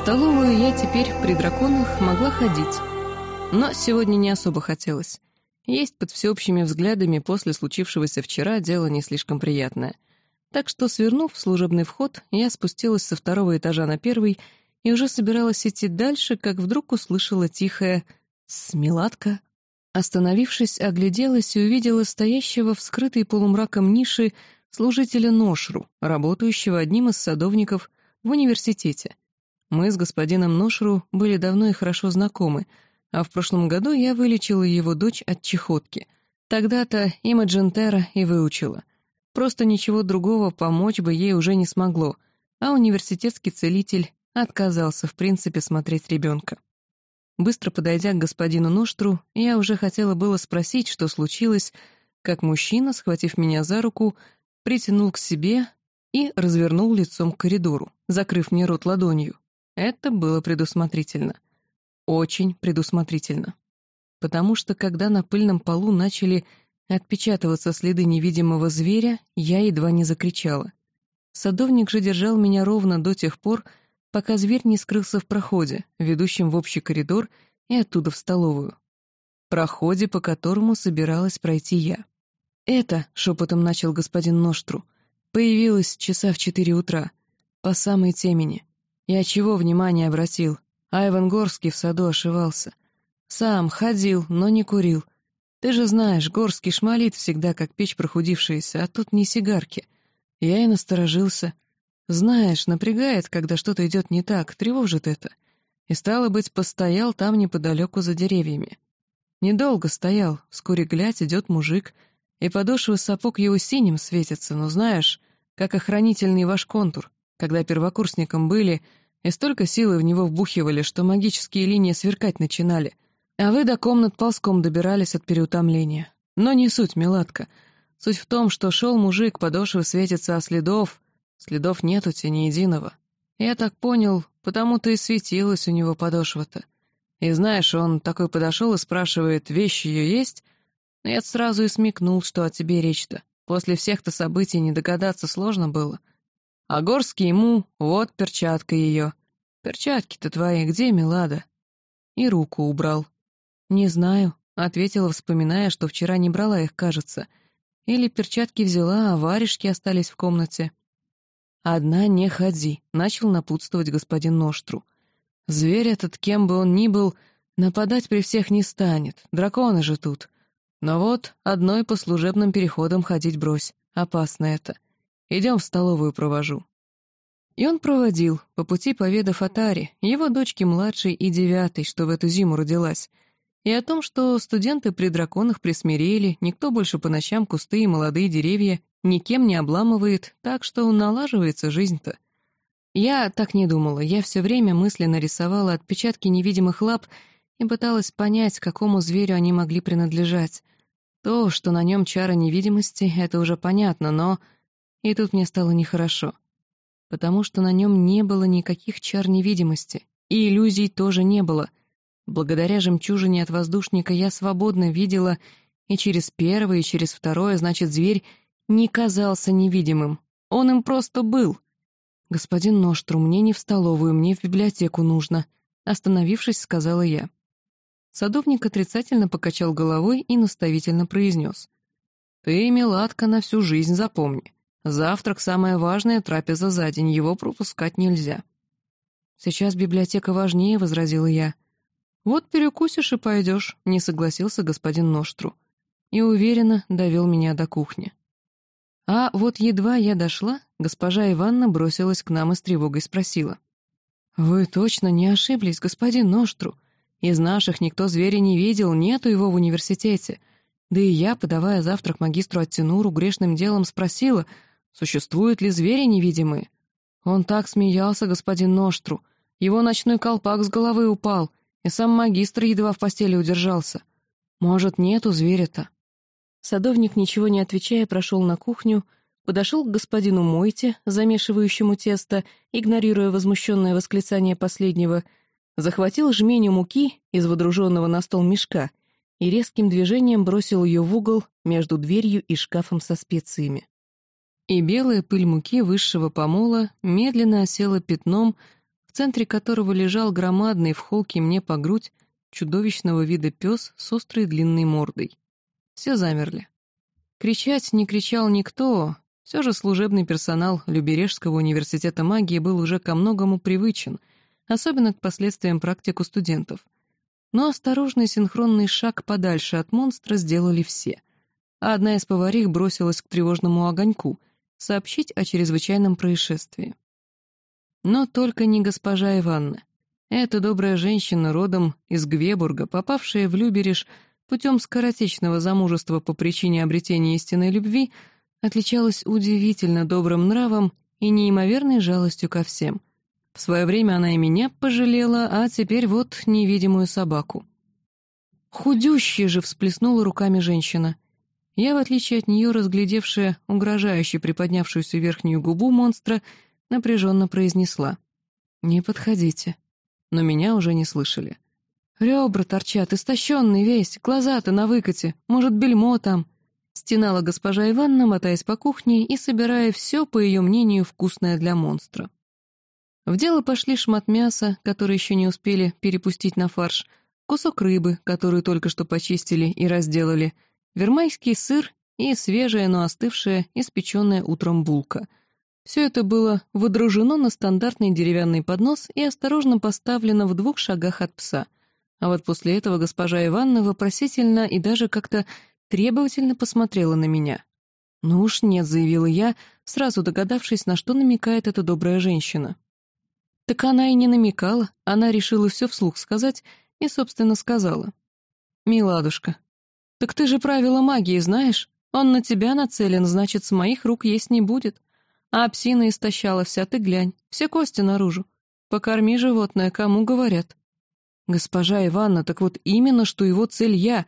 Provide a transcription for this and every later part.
столовую я теперь при драконах могла ходить. Но сегодня не особо хотелось. Есть под всеобщими взглядами после случившегося вчера дело не слишком приятное. Так что, свернув служебный вход, я спустилась со второго этажа на первый и уже собиралась идти дальше, как вдруг услышала тихое «Смеладка». Остановившись, огляделась и увидела стоящего в скрытой полумраком ниши служителя Ношру, работающего одним из садовников в университете. Мы с господином Ношру были давно и хорошо знакомы, а в прошлом году я вылечила его дочь от чехотки. Тогда-то Имаджин Терра и выучила. Просто ничего другого помочь бы ей уже не смогло, а университетский целитель отказался в принципе смотреть ребенка. Быстро подойдя к господину Ноштру, я уже хотела было спросить, что случилось, как мужчина, схватив меня за руку, притянул к себе и развернул лицом к коридору, закрыв мне рот ладонью. Это было предусмотрительно. Очень предусмотрительно. Потому что, когда на пыльном полу начали отпечатываться следы невидимого зверя, я едва не закричала. Садовник же держал меня ровно до тех пор, пока зверь не скрылся в проходе, ведущем в общий коридор и оттуда в столовую. Проходе, по которому собиралась пройти я. «Это», — шепотом начал господин Ноштру, — «появилось часа в четыре утра, по самой темени. Я чего внимание обратил? Айван Горский в саду ошивался. Сам ходил, но не курил. Ты же знаешь, Горский шмалит всегда, как печь прохудившаяся, а тут не сигарки. Я и насторожился. Знаешь, напрягает, когда что-то идет не так, тревожит это. И, стало быть, постоял там неподалеку за деревьями. Недолго стоял, вскоре глядь, идет мужик, и подошвы сапог его синим светятся, но знаешь, как охранительный ваш контур. Когда первокурсником были, и столько силы в него вбухивали, что магические линии сверкать начинали, а вы до комнат ползком добирались от переутомления. Но не суть, милатка. Суть в том, что шел мужик, подошвы светятся, а следов... Следов нету ни единого. Я так понял, потому-то и светилась у него подошва-то. И знаешь, он такой подошел и спрашивает, вещи ее есть? Я сразу и смекнул, что о тебе речь-то. После всех-то событий не догадаться сложно было. А Горский ему, вот перчатка ее. Перчатки-то твои где, Милада? И руку убрал. Не знаю, ответила, вспоминая, что вчера не брала их, кажется. Или перчатки взяла, а варежки остались в комнате. «Одна не ходи», — начал напутствовать господин Ноштру. «Зверь этот, кем бы он ни был, нападать при всех не станет, драконы же тут. Но вот одной по служебным переходам ходить брось, опасно это. Идем в столовую провожу». И он проводил, по пути поведав о Таре, его дочке младшей и девятой, что в эту зиму родилась, и о том, что студенты при драконах присмирели, никто больше по ночам кусты и молодые деревья никем не обламывает, так что налаживается жизнь-то. Я так не думала, я все время мысленно рисовала отпечатки невидимых лап и пыталась понять, какому зверю они могли принадлежать. То, что на нем чара невидимости, это уже понятно, но и тут мне стало нехорошо. Потому что на нем не было никаких чар невидимости, и иллюзий тоже не было. Благодаря жемчужине от воздушника я свободно видела и через первое, и через второе, значит, зверь не казался невидимым. Он им просто был. «Господин Ноштру, мне не в столовую, мне в библиотеку нужно», — остановившись, сказала я. Садовник отрицательно покачал головой и наставительно произнес. «Ты, милатка, на всю жизнь запомни. Завтрак — самая важная трапеза за день, его пропускать нельзя». «Сейчас библиотека важнее», — возразила я. «Вот перекусишь и пойдешь», — не согласился господин Ноштру. И уверенно довел меня до кухни. А вот едва я дошла, госпожа Иванна бросилась к нам и с тревогой спросила. «Вы точно не ошиблись, господин Ноштру? Из наших никто зверя не видел, нету его в университете. Да и я, подавая завтрак магистру Аттенуру, грешным делом спросила — Существуют ли звери невидимые? Он так смеялся, господин Ноштру. Его ночной колпак с головы упал, и сам магистр едва в постели удержался. Может, нету зверя-то? Садовник, ничего не отвечая, прошел на кухню, подошел к господину Мойте, замешивающему тесто, игнорируя возмущенное восклицание последнего, захватил жменю муки из водруженного на стол мешка и резким движением бросил ее в угол между дверью и шкафом со специями и белая пыль муки высшего помола медленно осела пятном в центре которого лежал громадный в холке мне по грудь чудовищного вида пес с острой длинной мордой. Все замерли. Кричать не кричал никто, все же служебный персонал Любережского университета магии был уже ко многому привычен, особенно к последствиям практик у студентов. Но осторожный синхронный шаг подальше от монстра сделали все, а одна из поварих бросилась к тревожному огоньку сообщить о чрезвычайном происшествии. Но только не госпожа Иванна. Эта добрая женщина родом из Гвебурга, попавшая в Любереж путем скоротечного замужества по причине обретения истинной любви, отличалась удивительно добрым нравом и неимоверной жалостью ко всем. В свое время она и меня пожалела, а теперь вот невидимую собаку. Худющая же всплеснула руками женщина. Я, в отличие от нее, разглядевшая угрожающе приподнявшуюся верхнюю губу монстра, напряженно произнесла. «Не подходите» но меня уже не слышали. «Ребра торчат, истощенный весь, глаза-то на выкате, может, бельмо там», — стенала госпожа Ивановна, мотаясь по кухне и собирая все, по ее мнению, вкусное для монстра. В дело пошли шмат мяса, который еще не успели перепустить на фарш, кусок рыбы, которую только что почистили и разделали, вермайский сыр и свежая, но остывшая, испеченная утром булка — все это было выдружено на стандартный деревянный поднос и осторожно поставлено в двух шагах от пса. А вот после этого госпожа Ивановна вопросительно и даже как-то требовательно посмотрела на меня. «Ну уж нет», — заявила я, сразу догадавшись, на что намекает эта добрая женщина. Так она и не намекала, она решила все вслух сказать и, собственно, сказала. «Миладушка, так ты же правила магии знаешь? Он на тебя нацелен, значит, с моих рук есть не будет. А псина истощала вся, ты глянь, все кости наружу. Покорми животное, кому говорят. Госпожа Иванна, так вот именно, что его цель я,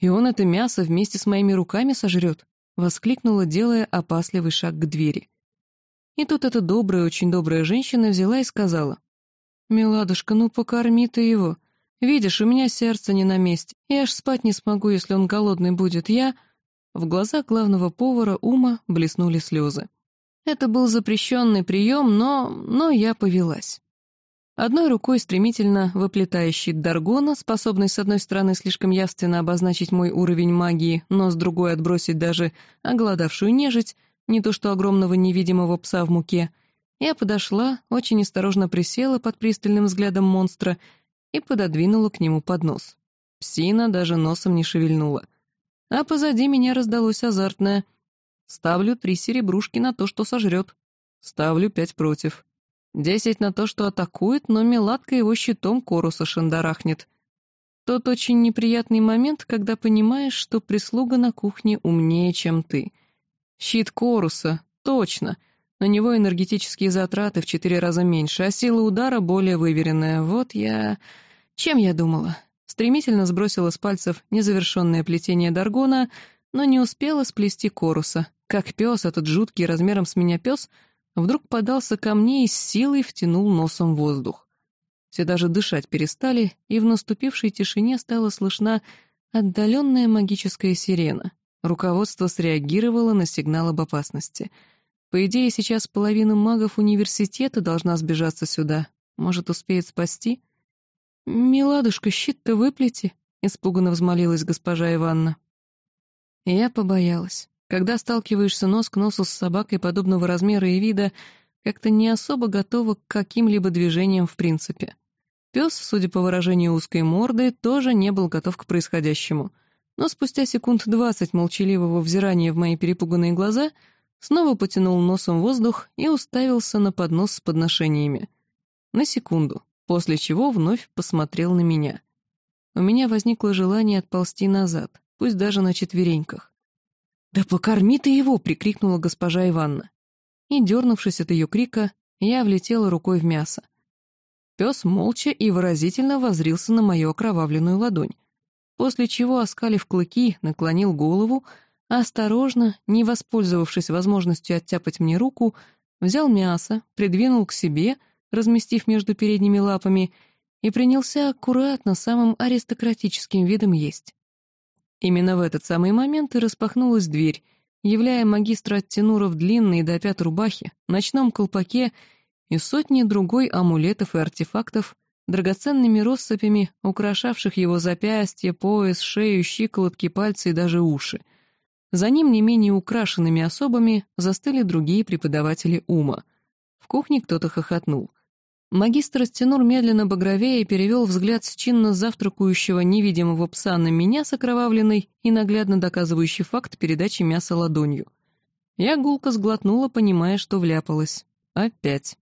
и он это мясо вместе с моими руками сожрет, воскликнула, делая опасливый шаг к двери. И тут эта добрая, очень добрая женщина взяла и сказала. «Миладушка, ну покорми ты его. Видишь, у меня сердце не на месте. Я аж спать не смогу, если он голодный будет. Я...» В глазах главного повара Ума блеснули слезы. Это был запрещенный прием, но... но я повелась. Одной рукой стремительно выплетая щит Даргона, способный с одной стороны слишком явственно обозначить мой уровень магии, но с другой отбросить даже оголодавшую нежить, не то что огромного невидимого пса в муке, я подошла, очень осторожно присела под пристальным взглядом монстра и пододвинула к нему поднос. Псина даже носом не шевельнула. А позади меня раздалось азартное — Ставлю три серебрушки на то, что сожрет. Ставлю пять против. Десять на то, что атакует, но Меладка его щитом Коруса шандарахнет. Тот очень неприятный момент, когда понимаешь, что прислуга на кухне умнее, чем ты. Щит Коруса, точно. На него энергетические затраты в четыре раза меньше, а сила удара более выверенная. Вот я... Чем я думала? Стремительно сбросила с пальцев незавершенное плетение Даргона, но не успела сплести Коруса. Как пес, этот жуткий размером с меня пес, вдруг подался ко мне и с силой втянул носом воздух. Все даже дышать перестали, и в наступившей тишине стала слышна отдаленная магическая сирена. Руководство среагировало на сигнал об опасности. По идее, сейчас половина магов университета должна сбежаться сюда. Может, успеет спасти? «Миладушка, щит-то выплети», — испуганно взмолилась госпожа Иванна. Я побоялась. Когда сталкиваешься нос к носу с собакой подобного размера и вида, как-то не особо готова к каким-либо движениям в принципе. Пес, судя по выражению узкой морды, тоже не был готов к происходящему. Но спустя секунд двадцать молчаливого взирания в мои перепуганные глаза снова потянул носом воздух и уставился на поднос с подношениями. На секунду, после чего вновь посмотрел на меня. У меня возникло желание отползти назад, пусть даже на четвереньках. «Да покорми ты его!» — прикрикнула госпожа Иванна. И, дернувшись от ее крика, я влетела рукой в мясо. Пес молча и выразительно возрился на мою окровавленную ладонь, после чего, оскалив клыки, наклонил голову, осторожно, не воспользовавшись возможностью оттяпать мне руку, взял мясо, придвинул к себе, разместив между передними лапами, и принялся аккуратно, самым аристократическим видом есть. Именно в этот самый момент и распахнулась дверь, являя магистра Аттенура длинной до пят рубахе, ночном колпаке и сотни другой амулетов и артефактов, драгоценными россыпями, украшавших его запястья, пояс, шею, щиколотки, пальцы и даже уши. За ним не менее украшенными особами застыли другие преподаватели ума. В кухне кто-то хохотнул. Магистр Стенур медленно багровее перевел взгляд с чинно завтракающего невидимого пса на меня с окровавленной и наглядно доказывающий факт передачи мяса ладонью. Я гулко сглотнула, понимая, что вляпалась. Опять.